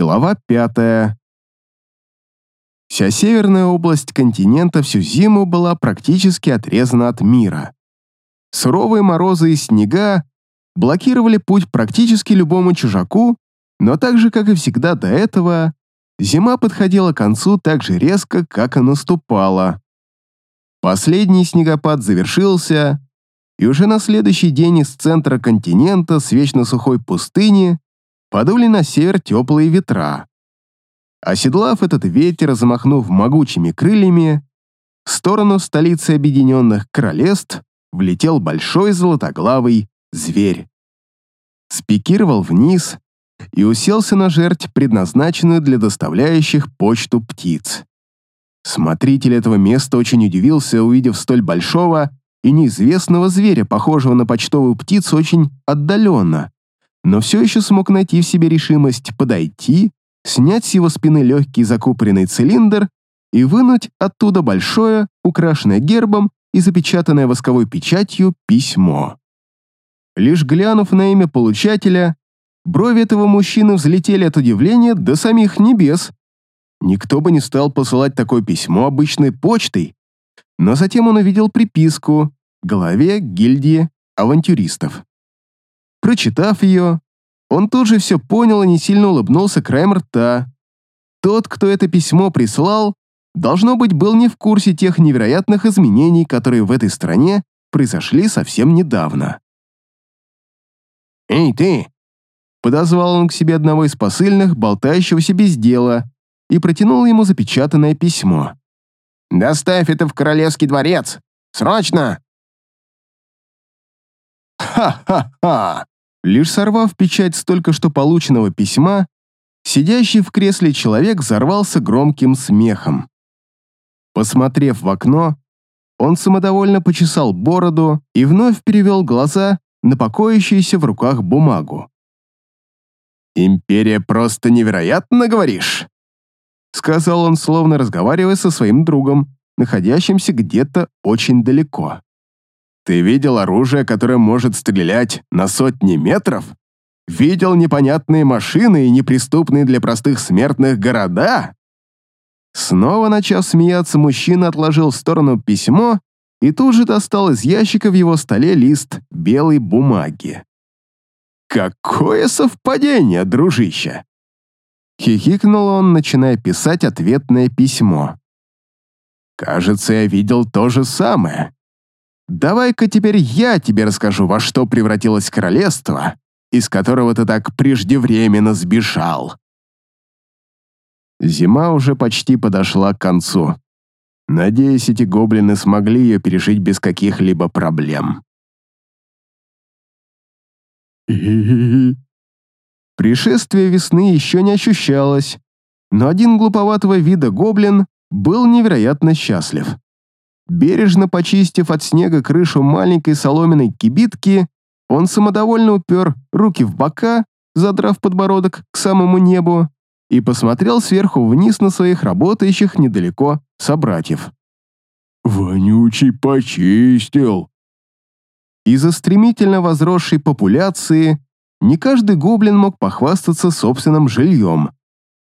Глава пятая. Вся северная область континента всю зиму была практически отрезана от мира. Суровые морозы и снега блокировали путь практически любому чужаку, но так же, как и всегда до этого, зима подходила к концу так же резко, как и наступала. Последний снегопад завершился, и уже на следующий день из центра континента с вечно сухой пустыни подули на север теплые ветра. Оседлав этот ветер, замахнув могучими крыльями, в сторону столицы Объединенных Королевств влетел большой золотоглавый зверь. Спикировал вниз и уселся на жерть, предназначенную для доставляющих почту птиц. Смотритель этого места очень удивился, увидев столь большого и неизвестного зверя, похожего на почтовую птицу очень отдаленно, но все еще смог найти в себе решимость подойти, снять с его спины легкий закупоренный цилиндр и вынуть оттуда большое, украшенное гербом и запечатанное восковой печатью письмо. Лишь глянув на имя получателя, брови этого мужчины взлетели от удивления до самих небес. Никто бы не стал посылать такое письмо обычной почтой, но затем он увидел приписку «Главе гильдии авантюристов». Прочитав ее, он тут же все понял и не сильно улыбнулся краем рта. Тот, кто это письмо прислал, должно быть, был не в курсе тех невероятных изменений, которые в этой стране произошли совсем недавно. «Эй, ты!» Подозвал он к себе одного из посыльных, болтающегося без дела, и протянул ему запечатанное письмо. «Доставь это в королевский дворец! Срочно!» «Ха-ха-ха!» Лишь сорвав печать с только что полученного письма, сидящий в кресле человек взорвался громким смехом. Посмотрев в окно, он самодовольно почесал бороду и вновь перевел глаза на покоящуюся в руках бумагу. «Империя просто невероятно, говоришь?» Сказал он, словно разговаривая со своим другом, находящимся где-то очень далеко. Ты видел оружие, которое может стрелять на сотни метров? Видел непонятные машины и неприступные для простых смертных города? Снова начав смеяться, мужчина отложил в сторону письмо и тут же достал из ящика в его столе лист белой бумаги. «Какое совпадение, дружище!» Хихикнул он, начиная писать ответное письмо. «Кажется, я видел то же самое. Давай-ка теперь я тебе расскажу, во что превратилось королевство, из которого ты так преждевременно сбежал. Зима уже почти подошла к концу. Надеюсь, эти гоблины смогли ее пережить без каких-либо проблем. Пришествие весны еще не ощущалось, но один глуповатого вида гоблин был невероятно счастлив. Бережно почистив от снега крышу маленькой соломенной кибитки, он самодовольно упер руки в бока, задрав подбородок к самому небу, и посмотрел сверху вниз на своих работающих недалеко собратьев. «Вонючий почистил!» Из-за стремительно возросшей популяции не каждый гоблин мог похвастаться собственным жильем,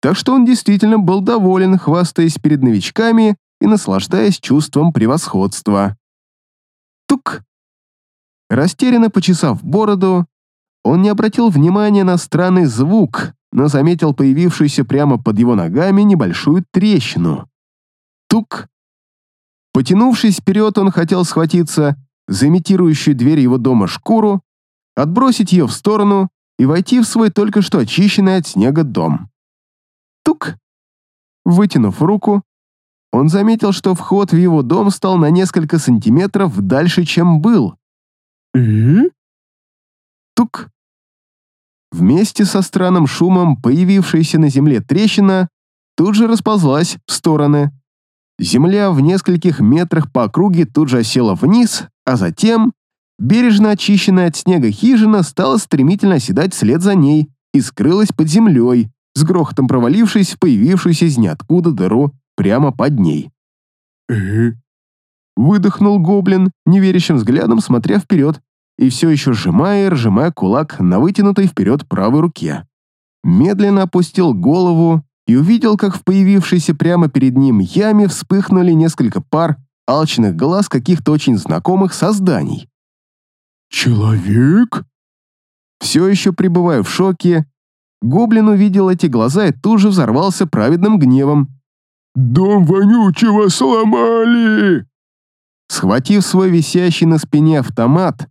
так что он действительно был доволен, хвастаясь перед новичками и наслаждаясь чувством превосходства. Тук! Растерянно почесав бороду, он не обратил внимания на странный звук, но заметил появившуюся прямо под его ногами небольшую трещину. Тук! Потянувшись вперед, он хотел схватиться за имитирующую дверь его дома шкуру, отбросить ее в сторону и войти в свой только что очищенный от снега дом. Тук! Вытянув руку, он заметил, что вход в его дом стал на несколько сантиметров дальше, чем был. «Э?» Тук. Вместе со странным шумом появившаяся на земле трещина тут же расползлась в стороны. Земля в нескольких метрах по округе тут же осела вниз, а затем бережно очищенная от снега хижина стала стремительно оседать вслед за ней и скрылась под землей, с грохотом провалившись в появившуюся из ниоткуда дыру прямо под ней. «Э?» Выдохнул гоблин, неверящим взглядом смотря вперед и все еще сжимая и разжимая кулак на вытянутой вперед правой руке. медленно опустил голову и увидел, как в появившейся прямо перед ним яме вспыхнули несколько пар алчных глаз каких-то очень знакомых созданий. «Человек?» Все еще пребывая в шоке, гоблин увидел эти глаза и тут же взорвался праведным гневом. «Дом вонючего сломали!» Схватив свой висящий на спине автомат,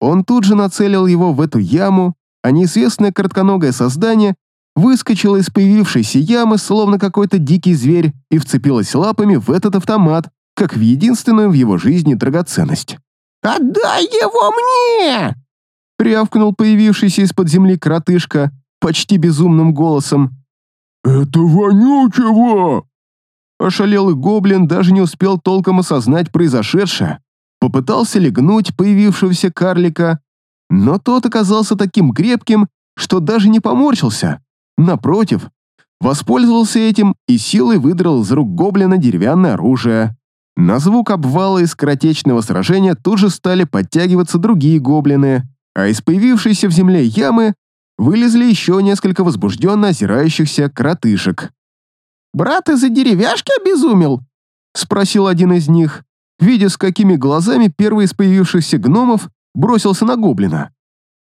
он тут же нацелил его в эту яму, а неизвестное коротконогое создание выскочило из появившейся ямы, словно какой-то дикий зверь, и вцепилось лапами в этот автомат, как в единственную в его жизни драгоценность. «Отдай его мне!» Рявкнул появившийся из-под земли коротышка почти безумным голосом. «Это вонючего!» Ошалелый гоблин даже не успел толком осознать произошедшее. Попытался легнуть появившегося карлика, но тот оказался таким крепким, что даже не поморщился. Напротив, воспользовался этим и силой выдрал из рук гоблина деревянное оружие. На звук обвала и скоротечного сражения тут же стали подтягиваться другие гоблины, а из появившейся в земле ямы вылезли еще несколько возбужденно озирающихся кротышек. «Брат из-за деревяшки обезумел?» — спросил один из них, видя, с какими глазами первый из появившихся гномов бросился на гоблина.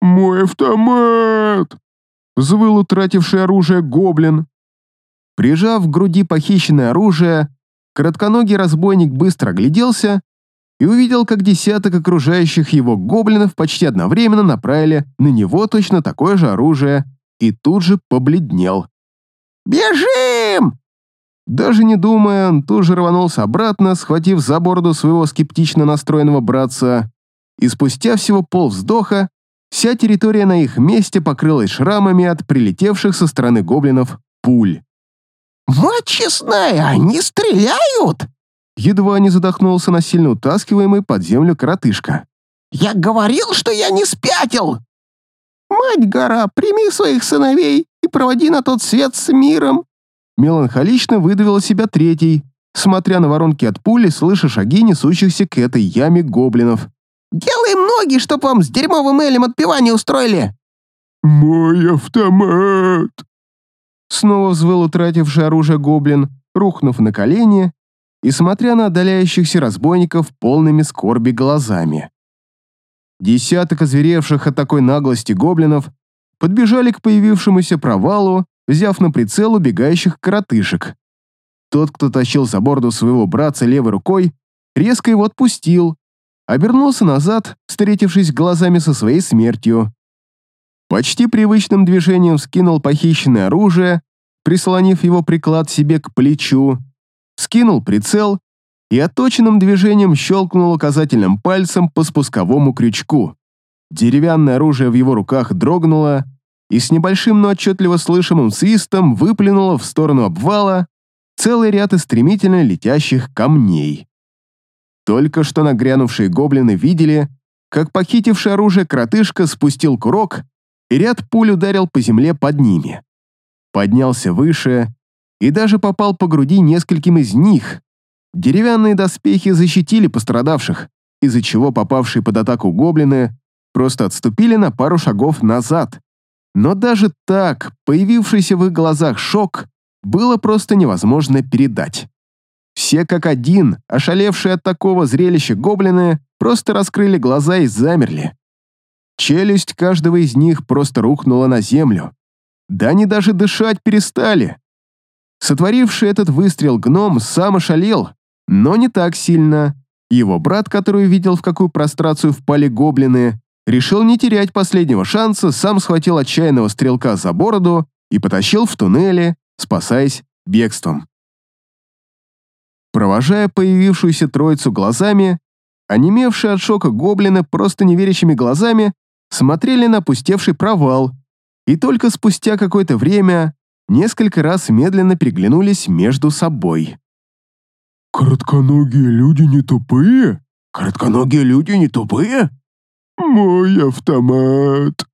«Мой автомат!» — взвыл утративший оружие гоблин. Прижав к груди похищенное оружие, коротконогий разбойник быстро огляделся и увидел, как десяток окружающих его гоблинов почти одновременно направили на него точно такое же оружие и тут же побледнел. «Бежим!» Даже не думая, он тут же рванулся обратно, схватив за бороду своего скептично настроенного братца, и спустя всего полвздоха вся территория на их месте покрылась шрамами от прилетевших со стороны гоблинов пуль. «Мать честная, они стреляют!» Едва не задохнулся на сильно утаскиваемый под землю коротышка. «Я говорил, что я не спятил!» «Мать гора, прими своих сыновей и проводи на тот свет с миром!» Меланхолично выдавил себя третий, смотря на воронки от пули, слыша шаги несущихся к этой яме гоблинов. «Делаем ноги, чтоб вам с дерьмовым Элем отпевание устроили!» «Мой автомат!» Снова взвыл утративший оружие гоблин, рухнув на колени и смотря на отдаляющихся разбойников полными скорби глазами. Десяток озверевших от такой наглости гоблинов подбежали к появившемуся провалу, взяв на прицел убегающих коротышек. Тот, кто тащил за борду своего братца левой рукой, резко его отпустил, обернулся назад, встретившись глазами со своей смертью. Почти привычным движением скинул похищенное оружие, прислонив его приклад себе к плечу, скинул прицел и отточенным движением щелкнул указательным пальцем по спусковому крючку. Деревянное оружие в его руках дрогнуло и с небольшим, но отчетливо слышимым свистом выплюнуло в сторону обвала целый ряд из стремительно летящих камней. Только что нагрянувшие гоблины видели, как похитивший оружие кротышка спустил курок, и ряд пуль ударил по земле под ними. Поднялся выше и даже попал по груди нескольким из них. Деревянные доспехи защитили пострадавших, из-за чего попавшие под атаку гоблины просто отступили на пару шагов назад. Но даже так, появившийся в их глазах шок, было просто невозможно передать. Все как один, ошалевшие от такого зрелища гоблины, просто раскрыли глаза и замерли. Челюсть каждого из них просто рухнула на землю. Да они даже дышать перестали. Сотворивший этот выстрел гном сам ошалел, но не так сильно. Его брат, который видел, в какую прострацию впали гоблины, решил не терять последнего шанса, сам схватил отчаянного стрелка за бороду и потащил в туннеле, спасаясь бегством. Провожая появившуюся троицу глазами, онемевшие от шока гоблины просто неверящими глазами смотрели на опустевший провал, и только спустя какое-то время несколько раз медленно переглянулись между собой. «Коротконогие люди не тупые? «Коротконогие люди не тупые?» «Мой автомат!»